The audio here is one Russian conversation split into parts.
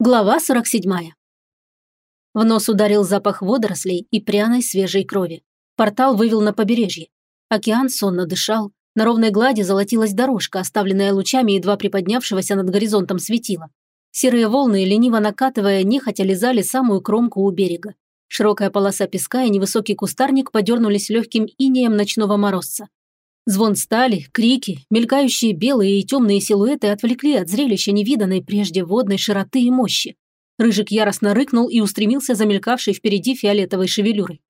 Глава 47. В нос ударил запах водорослей и пряной свежей крови. Портал вывел на побережье. Океан сонно дышал. На ровной глади золотилась дорожка, оставленная лучами едва приподнявшегося над горизонтом светила. Серые волны, лениво накатывая, нехотя лизали самую кромку у берега. Широкая полоса песка и невысокий кустарник подернулись легким инеем ночного морозца. Звон стали, крики, мелькающие белые и темные силуэты отвлекли от зрелища невиданной прежде водной широты и мощи. Рыжик яростно рыкнул и устремился за мелькавшей впереди фиолетовой шевелюрой.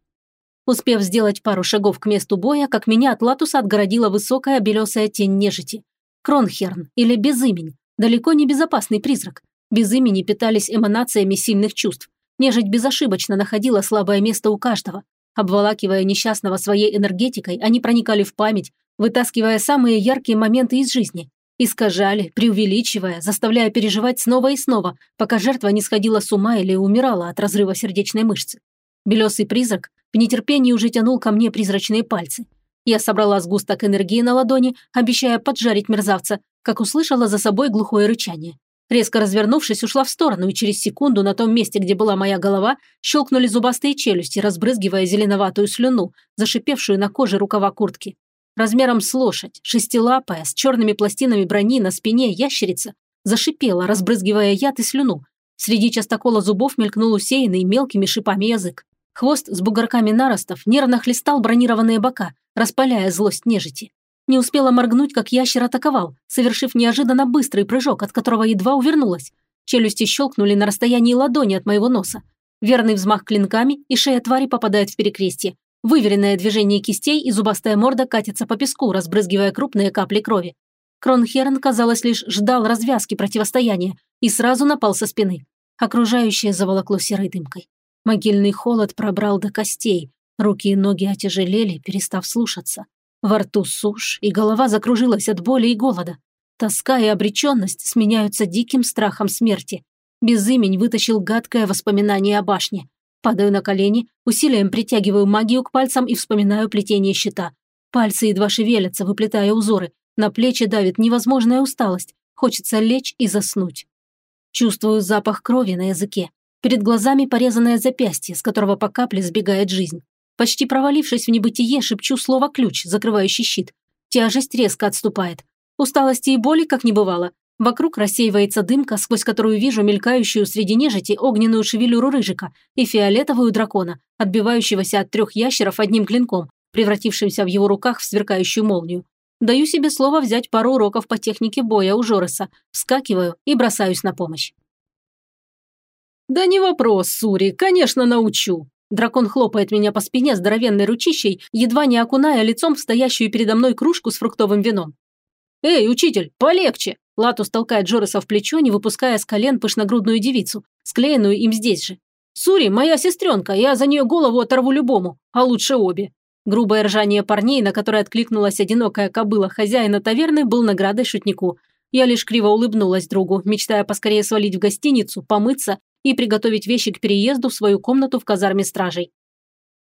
Успев сделать пару шагов к месту боя, как меня от Латуса отгородила высокая белесая тень нежити. Кронхерн, или Безымень, далеко не безопасный призрак. Без имени питались эманациями сильных чувств. Нежить безошибочно находила слабое место у каждого. Обволакивая несчастного своей энергетикой, они проникали в память, вытаскивая самые яркие моменты из жизни. Искажали, преувеличивая, заставляя переживать снова и снова, пока жертва не сходила с ума или умирала от разрыва сердечной мышцы. Белесый призрак в нетерпении уже тянул ко мне призрачные пальцы. Я собрала сгусток энергии на ладони, обещая поджарить мерзавца, как услышала за собой глухое рычание. Резко развернувшись, ушла в сторону, и через секунду на том месте, где была моя голова, щелкнули зубастые челюсти, разбрызгивая зеленоватую слюну, зашипевшую на коже рукава куртки размером с лошадь, шестилапая, с черными пластинами брони на спине ящерица, зашипела, разбрызгивая яд и слюну. Среди частокола зубов мелькнул усеянный мелкими шипами язык. Хвост с бугорками наростов нервно хлестал бронированные бока, распаляя злость нежити. Не успела моргнуть, как ящер атаковал, совершив неожиданно быстрый прыжок, от которого едва увернулась. Челюсти щелкнули на расстоянии ладони от моего носа. Верный взмах клинками, и шея твари попадает в перекрестие, Выверенное движение кистей и зубастая морда катится по песку, разбрызгивая крупные капли крови. Кронхерн, казалось, лишь ждал развязки противостояния и сразу напал со спины. Окружающее заволокло серой дымкой. Могильный холод пробрал до костей, руки и ноги отяжелели, перестав слушаться. Во рту сушь, и голова закружилась от боли и голода. Тоска и обреченность сменяются диким страхом смерти. Безымень вытащил гадкое воспоминание о башне. Падаю на колени, усилием притягиваю магию к пальцам и вспоминаю плетение щита. Пальцы едва шевелятся, выплетая узоры. На плечи давит невозможная усталость. Хочется лечь и заснуть. Чувствую запах крови на языке. Перед глазами порезанное запястье, с которого по капле сбегает жизнь. Почти провалившись в небытие, шепчу слово «ключ», закрывающий щит. Тяжесть резко отступает. Усталости и боли как не бывало. Вокруг рассеивается дымка, сквозь которую вижу мелькающую среди нежити огненную шевелюру рыжика и фиолетовую дракона, отбивающегося от трех ящеров одним клинком, превратившимся в его руках в сверкающую молнию. Даю себе слово взять пару уроков по технике боя у Жореса, вскакиваю и бросаюсь на помощь. «Да не вопрос, Сури, конечно, научу!» Дракон хлопает меня по спине здоровенной ручищей, едва не окуная лицом в стоящую передо мной кружку с фруктовым вином. «Эй, учитель, полегче!» Латус толкает Джореса в плечо, не выпуская с колен пышногрудную девицу, склеенную им здесь же. «Сури, моя сестренка, я за нее голову оторву любому, а лучше обе». Грубое ржание парней, на которое откликнулась одинокая кобыла хозяина таверны, был наградой шутнику. Я лишь криво улыбнулась другу, мечтая поскорее свалить в гостиницу, помыться и приготовить вещи к переезду в свою комнату в казарме стражей.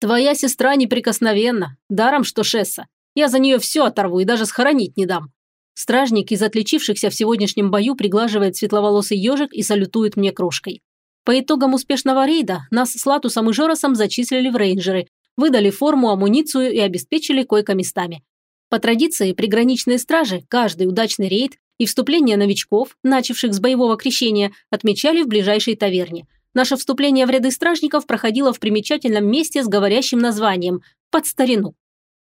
«Твоя сестра неприкосновенна, даром что Шесса. Я за нее все оторву и даже схоронить не дам. Стражник из отличившихся в сегодняшнем бою приглаживает светловолосый ежик и салютует мне кружкой. По итогам успешного рейда нас с Латусом и Жоросом зачислили в рейнджеры, выдали форму, амуницию и обеспечили койко-местами. По традиции, приграничные стражи каждый удачный рейд и вступление новичков, начавших с боевого крещения, отмечали в ближайшей таверне. Наше вступление в ряды стражников проходило в примечательном месте с говорящим названием «Под старину».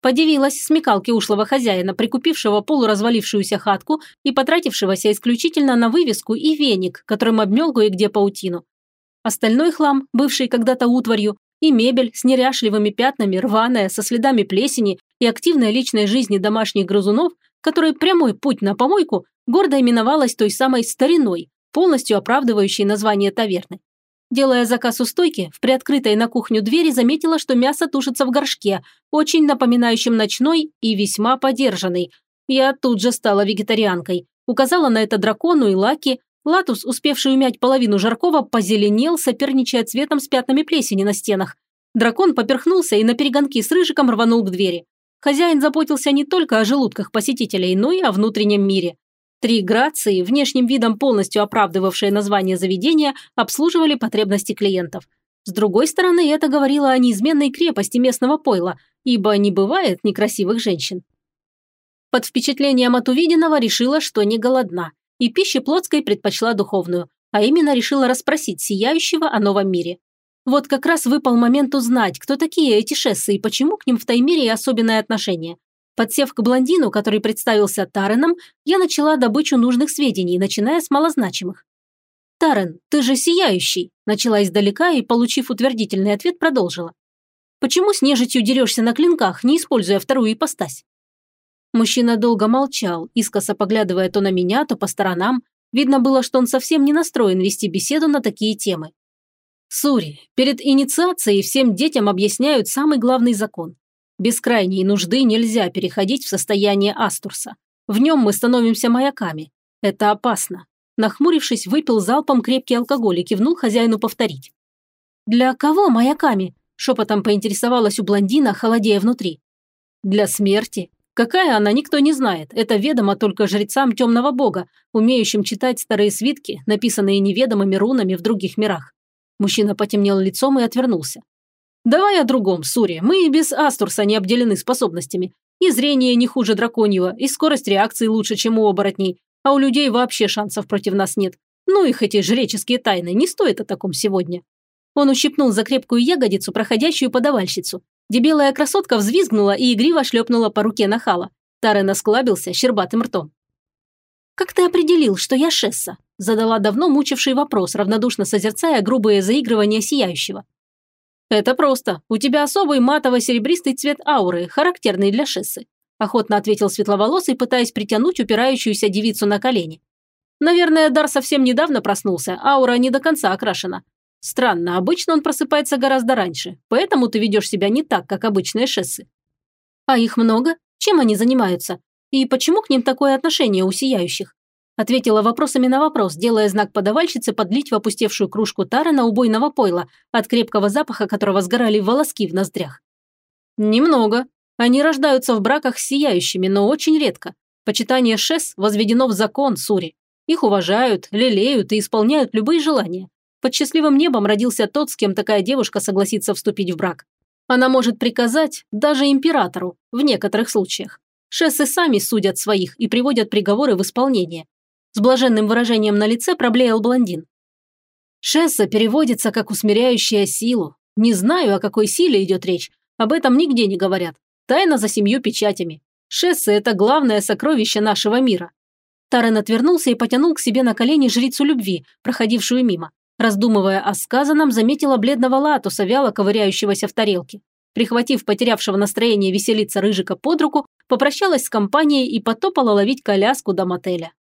Подивилась смекалке ушлого хозяина, прикупившего полуразвалившуюся хатку и потратившегося исключительно на вывеску и веник, которым обмел кое-где паутину. Остальной хлам, бывший когда-то утварью, и мебель с неряшливыми пятнами, рваная, со следами плесени и активной личной жизни домашних грызунов, которой прямой путь на помойку гордо именовалась той самой стариной, полностью оправдывающей название таверны. Делая заказ у стойки, в приоткрытой на кухню двери заметила, что мясо тушится в горшке, очень напоминающем ночной и весьма подержанный. Я тут же стала вегетарианкой. Указала на это дракону и лаки. Латус, успевший умять половину жаркого, позеленел, соперничая цветом с пятнами плесени на стенах. Дракон поперхнулся и на перегонки с рыжиком рванул к двери. Хозяин заботился не только о желудках посетителей, но и о внутреннем мире. Три грации, внешним видом полностью оправдывавшие название заведения, обслуживали потребности клиентов. С другой стороны, это говорило о неизменной крепости местного пойла, ибо не бывает некрасивых женщин. Под впечатлением от увиденного решила, что не голодна, и пищи плотской предпочла духовную, а именно решила расспросить сияющего о новом мире. Вот как раз выпал момент узнать, кто такие эти шессы и почему к ним в Таймире особенное отношение. Подсев к блондину, который представился Тареном, я начала добычу нужных сведений, начиная с малозначимых. «Тарен, ты же сияющий!» – начала издалека и, получив утвердительный ответ, продолжила. «Почему с нежитью дерешься на клинках, не используя вторую ипостась?» Мужчина долго молчал, искоса поглядывая то на меня, то по сторонам. Видно было, что он совсем не настроен вести беседу на такие темы. Сури, перед инициацией всем детям объясняют самый главный закон. Без крайней нужды нельзя переходить в состояние Астурса. В нем мы становимся маяками. Это опасно. Нахмурившись, выпил залпом крепкий алкоголь и кивнул хозяину повторить. «Для кого маяками?» – шепотом поинтересовалась у блондина, холодея внутри. «Для смерти. Какая она, никто не знает. Это ведомо только жрецам темного бога, умеющим читать старые свитки, написанные неведомыми рунами в других мирах. Мужчина потемнел лицом и отвернулся. «Давай о другом, Сури. Мы и без Астурса не обделены способностями. И зрение не хуже драконьего, и скорость реакции лучше, чем у оборотней. А у людей вообще шансов против нас нет. Ну их эти жреческие тайны, не стоит о таком сегодня». Он ущипнул за крепкую ягодицу, проходящую подавальщицу. Дебелая красотка взвизгнула и игриво шлепнула по руке нахала. Тарен осклабился щербатым ртом. «Как ты определил, что я Шесса?» Задала давно мучивший вопрос, равнодушно созерцая грубые заигрывания сияющего. «Это просто. У тебя особый матово-серебристый цвет ауры, характерный для Шессы», охотно ответил светловолосый, пытаясь притянуть упирающуюся девицу на колени. «Наверное, дар совсем недавно проснулся, аура не до конца окрашена. Странно, обычно он просыпается гораздо раньше, поэтому ты ведешь себя не так, как обычные Шессы». «А их много? Чем они занимаются? И почему к ним такое отношение у сияющих?» Ответила вопросами на вопрос, делая знак подавальщице подлить в опустевшую кружку Тарана убойного пойла, от крепкого запаха которого сгорали волоски в ноздрях. «Немного. Они рождаются в браках сияющими, но очень редко. Почитание шес возведено в закон Сури. Их уважают, лелеют и исполняют любые желания. Под счастливым небом родился тот, с кем такая девушка согласится вступить в брак. Она может приказать даже императору, в некоторых случаях. Шессы сами судят своих и приводят приговоры в исполнение. С блаженным выражением на лице проблеял блондин. Шесса переводится как усмиряющая силу. Не знаю, о какой силе идет речь. Об этом нигде не говорят. Тайна за семью печатями. Шесса – это главное сокровище нашего мира. Тарен отвернулся и потянул к себе на колени жрицу любви, проходившую мимо. Раздумывая о сказанном, заметила бледного латуса, вяло ковыряющегося в тарелке. Прихватив потерявшего настроение веселиться Рыжика под руку, попрощалась с компанией и потопала ловить коляску до мотеля.